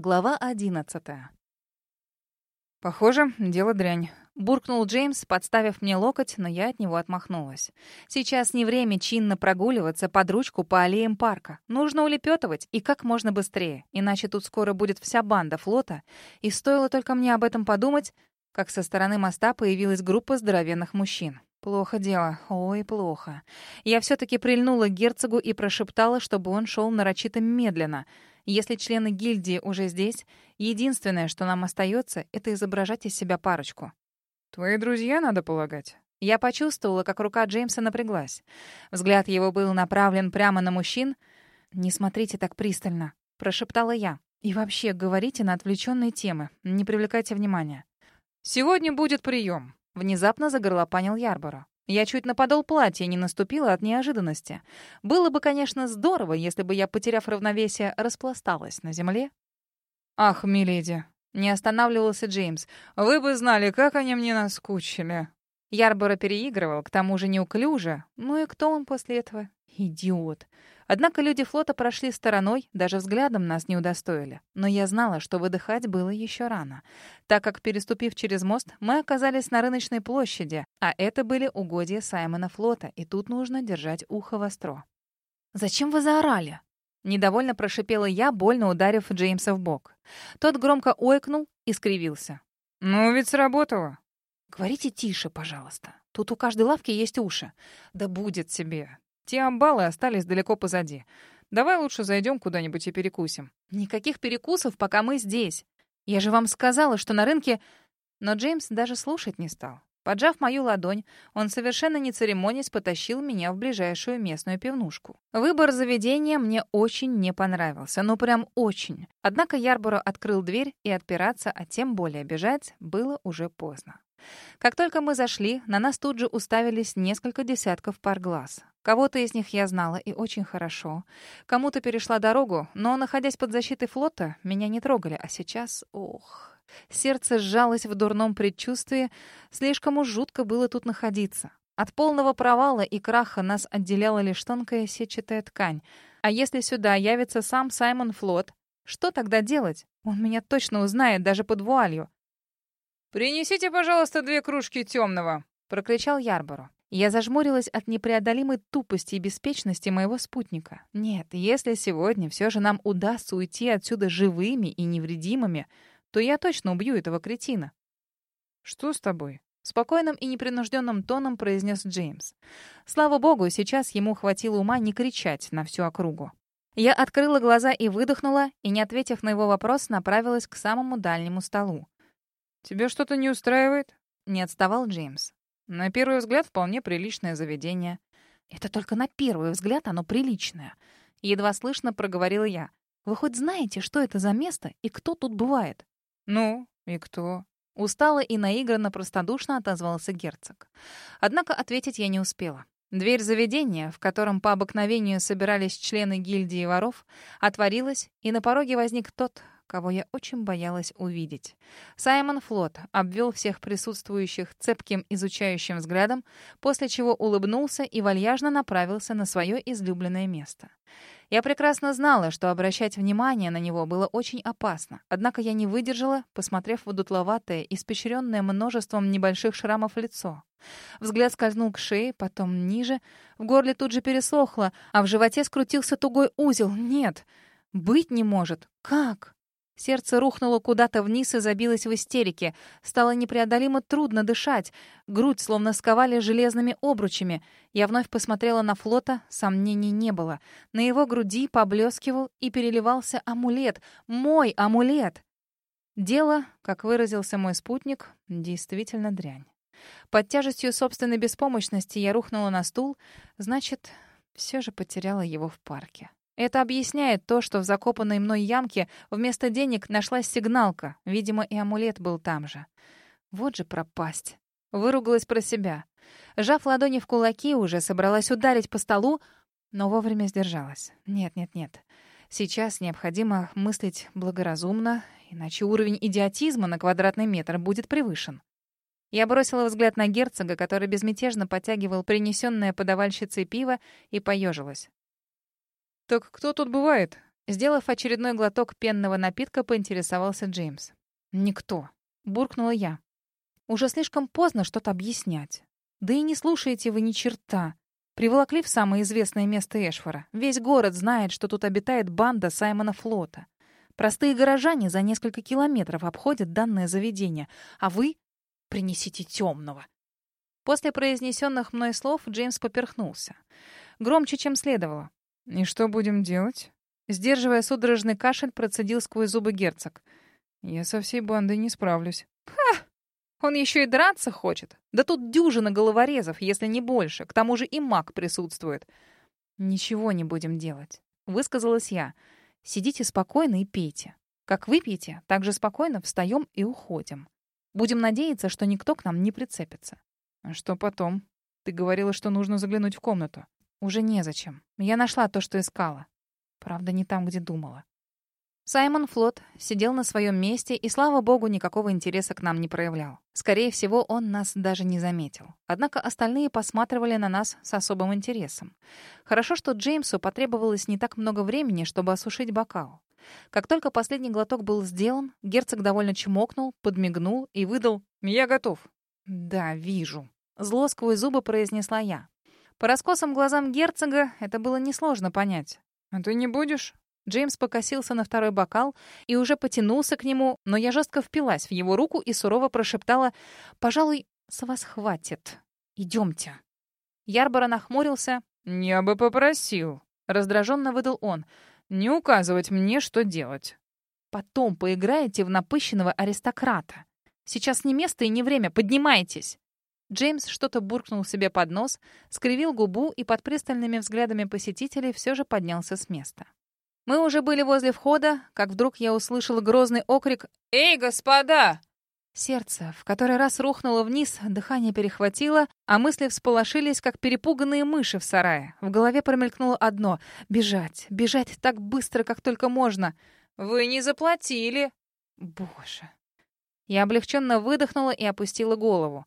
Глава одиннадцатая. «Похоже, дело дрянь», — буркнул Джеймс, подставив мне локоть, но я от него отмахнулась. «Сейчас не время чинно прогуливаться под ручку по аллеям парка. Нужно улепетывать, и как можно быстрее, иначе тут скоро будет вся банда флота. И стоило только мне об этом подумать, как со стороны моста появилась группа здоровенных мужчин. Плохо дело, ой, плохо. Я все-таки прильнула к герцогу и прошептала, чтобы он шел нарочито медленно — если члены гильдии уже здесь, единственное, что нам остается, это изображать из себя парочку. «Твои друзья, надо полагать?» Я почувствовала, как рука Джеймса напряглась. Взгляд его был направлен прямо на мужчин. «Не смотрите так пристально», — прошептала я. «И вообще, говорите на отвлеченные темы. Не привлекайте внимания». «Сегодня будет прием», — внезапно загорлопанил Ярборо. Я чуть на подол платья не наступила от неожиданности. Было бы, конечно, здорово, если бы я, потеряв равновесие, распласталась на земле. «Ах, миледи!» — не останавливался Джеймс. «Вы бы знали, как они мне наскучили!» Ярборо переигрывал, к тому же неуклюже. Ну и кто он после этого? Идиот. Однако люди флота прошли стороной, даже взглядом нас не удостоили. Но я знала, что выдыхать было еще рано, так как, переступив через мост, мы оказались на рыночной площади, а это были угодья Саймона флота, и тут нужно держать ухо востро. «Зачем вы заорали?» Недовольно прошипела я, больно ударив Джеймса в бок. Тот громко ойкнул и скривился. «Ну, ведь сработало». «Говорите тише, пожалуйста. Тут у каждой лавки есть уши». «Да будет тебе. Те амбалы остались далеко позади. Давай лучше зайдем куда-нибудь и перекусим». «Никаких перекусов, пока мы здесь. Я же вам сказала, что на рынке...» Но Джеймс даже слушать не стал. Поджав мою ладонь, он совершенно не церемонясь потащил меня в ближайшую местную пивнушку. Выбор заведения мне очень не понравился, ну прям очень. Однако Ярборо открыл дверь, и отпираться, а тем более бежать, было уже поздно. Как только мы зашли, на нас тут же уставились несколько десятков пар глаз. Кого-то из них я знала и очень хорошо. Кому-то перешла дорогу, но, находясь под защитой флота, меня не трогали. А сейчас... Ох... Сердце сжалось в дурном предчувствии. Слишком уж жутко было тут находиться. От полного провала и краха нас отделяла лишь тонкая сетчатая ткань. А если сюда явится сам Саймон Флот, что тогда делать? Он меня точно узнает даже под вуалью. «Принесите, пожалуйста, две кружки темного», — прокричал Ярборо. Я зажмурилась от непреодолимой тупости и беспечности моего спутника. Нет, если сегодня все же нам удастся уйти отсюда живыми и невредимыми, то я точно убью этого кретина. «Что с тобой?» — спокойным и непринужденным тоном произнес Джеймс. Слава богу, сейчас ему хватило ума не кричать на всю округу. Я открыла глаза и выдохнула, и, не ответив на его вопрос, направилась к самому дальнему столу. «Тебе что-то не устраивает?» — не отставал Джеймс. «На первый взгляд вполне приличное заведение». «Это только на первый взгляд оно приличное», — едва слышно проговорила я. «Вы хоть знаете, что это за место и кто тут бывает?» «Ну, и кто?» Устало и наигранно простодушно отозвался герцог. Однако ответить я не успела. Дверь заведения, в котором по обыкновению собирались члены гильдии воров, отворилась, и на пороге возник тот, кого я очень боялась увидеть. Саймон Флот обвел всех присутствующих цепким изучающим взглядом, после чего улыбнулся и вальяжно направился на свое излюбленное место. Я прекрасно знала, что обращать внимание на него было очень опасно, однако я не выдержала, посмотрев в дутловатое, испещренное множеством небольших шрамов лицо. Взгляд скользнул к шее, потом ниже. В горле тут же пересохло, а в животе скрутился тугой узел. Нет, быть не может. Как? Сердце рухнуло куда-то вниз и забилось в истерике. Стало непреодолимо трудно дышать. Грудь словно сковали железными обручами. Я вновь посмотрела на флота, сомнений не было. На его груди поблескивал и переливался амулет. Мой амулет! Дело, как выразился мой спутник, действительно дрянь. Под тяжестью собственной беспомощности я рухнула на стул. Значит, все же потеряла его в парке. Это объясняет то, что в закопанной мной ямке вместо денег нашлась сигналка. Видимо, и амулет был там же. Вот же пропасть. Выругалась про себя. Жав ладони в кулаки, уже собралась ударить по столу, но вовремя сдержалась. Нет, нет, нет. Сейчас необходимо мыслить благоразумно, иначе уровень идиотизма на квадратный метр будет превышен. Я бросила взгляд на герцога, который безмятежно подтягивал принесенное подавальщицей пиво, и поежилась. «Так кто тут бывает?» Сделав очередной глоток пенного напитка, поинтересовался Джеймс. «Никто», — буркнула я. «Уже слишком поздно что-то объяснять. Да и не слушаете вы ни черта. Приволокли в самое известное место Эшфора. Весь город знает, что тут обитает банда Саймона Флота. Простые горожане за несколько километров обходят данное заведение, а вы принесите темного». После произнесенных мной слов Джеймс поперхнулся. Громче, чем следовало. «И что будем делать?» Сдерживая судорожный кашель, процедил сквозь зубы герцог. «Я со всей бандой не справлюсь». «Ха! Он еще и драться хочет. Да тут дюжина головорезов, если не больше. К тому же и маг присутствует». «Ничего не будем делать», — высказалась я. «Сидите спокойно и пейте. Как выпьете, так же спокойно встаем и уходим. Будем надеяться, что никто к нам не прицепится». «А что потом? Ты говорила, что нужно заглянуть в комнату». «Уже незачем. Я нашла то, что искала. Правда, не там, где думала. Саймон Флот сидел на своем месте и, слава богу, никакого интереса к нам не проявлял. Скорее всего, он нас даже не заметил. Однако остальные посматривали на нас с особым интересом. Хорошо, что Джеймсу потребовалось не так много времени, чтобы осушить бокал. Как только последний глоток был сделан, герцог довольно чмокнул, подмигнул и выдал «Я готов». «Да, вижу». Зло сквозь зубы произнесла я. По раскосам глазам герцога это было несложно понять. «А ты не будешь?» Джеймс покосился на второй бокал и уже потянулся к нему, но я жестко впилась в его руку и сурово прошептала «Пожалуй, с вас хватит. Идемте». Ярбора нахмурился. «Я бы попросил», — раздраженно выдал он, «не указывать мне, что делать». «Потом поиграете в напыщенного аристократа. Сейчас не место и не время, поднимайтесь». Джеймс что-то буркнул себе под нос, скривил губу и под пристальными взглядами посетителей все же поднялся с места. Мы уже были возле входа, как вдруг я услышала грозный окрик «Эй, господа!» Сердце в который раз рухнуло вниз, дыхание перехватило, а мысли всполошились, как перепуганные мыши в сарае. В голове промелькнуло одно — бежать, бежать так быстро, как только можно. «Вы не заплатили!» Боже! Я облегченно выдохнула и опустила голову.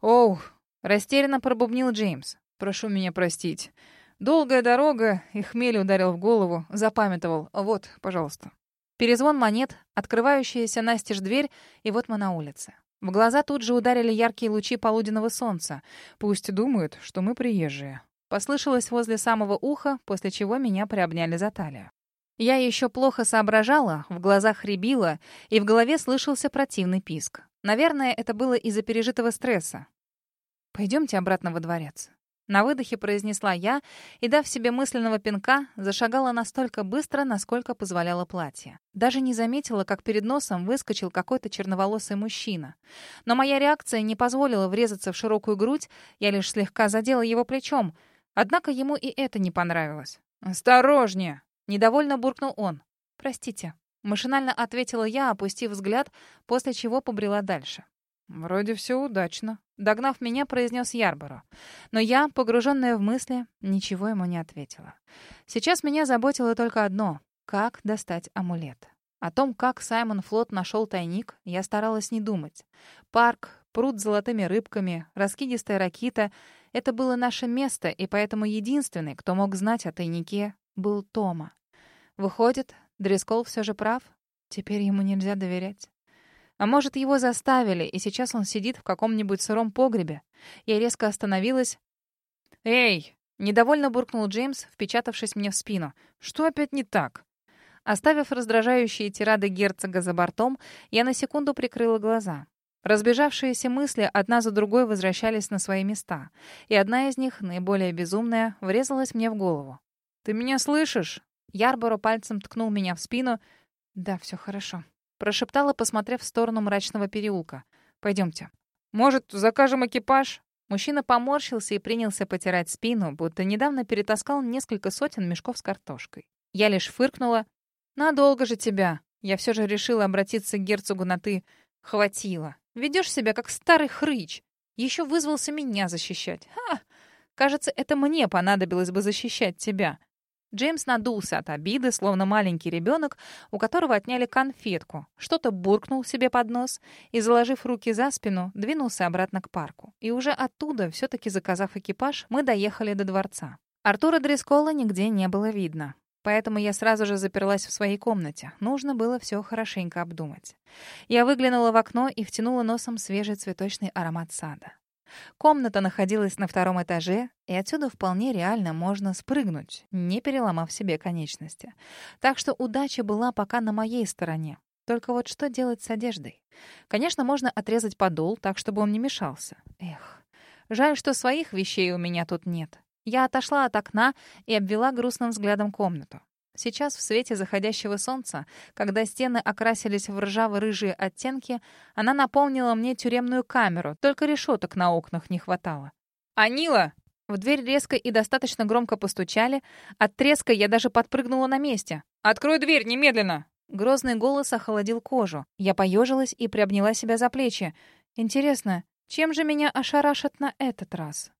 «Оу!» — растерянно пробубнил Джеймс. «Прошу меня простить. Долгая дорога, и хмель ударил в голову, запамятовал. Вот, пожалуйста». Перезвон монет, открывающаяся настежь дверь, и вот мы на улице. В глаза тут же ударили яркие лучи полуденного солнца. Пусть думают, что мы приезжие. Послышалось возле самого уха, после чего меня приобняли за талию. Я еще плохо соображала, в глазах рябило, и в голове слышался противный писк. Наверное, это было из-за пережитого стресса. Пойдемте обратно во дворец. На выдохе произнесла я и, дав себе мысленного пинка, зашагала настолько быстро, насколько позволяло платье. Даже не заметила, как перед носом выскочил какой-то черноволосый мужчина. Но моя реакция не позволила врезаться в широкую грудь, я лишь слегка задела его плечом. Однако ему и это не понравилось. «Осторожнее!» — недовольно буркнул он. «Простите», Машинально ответила я, опустив взгляд, после чего побрела дальше. «Вроде все удачно», — догнав меня, произнес Ярборо. Но я, погруженная в мысли, ничего ему не ответила. Сейчас меня заботило только одно — как достать амулет. О том, как Саймон Флот нашел тайник, я старалась не думать. Парк, пруд с золотыми рыбками, раскидистая ракита — это было наше место, и поэтому единственный, кто мог знать о тайнике, был Тома. Выходит, Дрескол все же прав. Теперь ему нельзя доверять. А может, его заставили, и сейчас он сидит в каком-нибудь сыром погребе. Я резко остановилась. «Эй!» — недовольно буркнул Джеймс, впечатавшись мне в спину. «Что опять не так?» Оставив раздражающие тирады герцога за бортом, я на секунду прикрыла глаза. Разбежавшиеся мысли одна за другой возвращались на свои места, и одна из них, наиболее безумная, врезалась мне в голову. «Ты меня слышишь?» Ярборо пальцем ткнул меня в спину. «Да, все хорошо», — прошептала, посмотрев в сторону мрачного переулка. «Пойдемте». «Может, закажем экипаж?» Мужчина поморщился и принялся потирать спину, будто недавно перетаскал несколько сотен мешков с картошкой. Я лишь фыркнула. «Надолго же тебя!» Я все же решила обратиться к герцогу на «ты». «Хватило. Ведешь себя, как старый хрыч. Еще вызвался меня защищать. Ха! Кажется, это мне понадобилось бы защищать тебя. Джеймс надулся от обиды, словно маленький ребенок, у которого отняли конфетку, что-то буркнул себе под нос и, заложив руки за спину, двинулся обратно к парку. И уже оттуда, все-таки заказав экипаж, мы доехали до дворца. Артура Дрескола нигде не было видно. Поэтому я сразу же заперлась в своей комнате. Нужно было все хорошенько обдумать. Я выглянула в окно и втянула носом свежий цветочный аромат сада. Комната находилась на втором этаже, и отсюда вполне реально можно спрыгнуть, не переломав себе конечности. Так что удача была пока на моей стороне. Только вот что делать с одеждой? Конечно, можно отрезать подол так, чтобы он не мешался. Эх, жаль, что своих вещей у меня тут нет. Я отошла от окна и обвела грустным взглядом комнату. Сейчас в свете заходящего солнца, когда стены окрасились в ржаво-рыжие оттенки, она напомнила мне тюремную камеру, только решеток на окнах не хватало. «Анила!» В дверь резко и достаточно громко постучали. От треска я даже подпрыгнула на месте. «Открой дверь немедленно!» Грозный голос охолодил кожу. Я поежилась и приобняла себя за плечи. «Интересно, чем же меня ошарашат на этот раз?»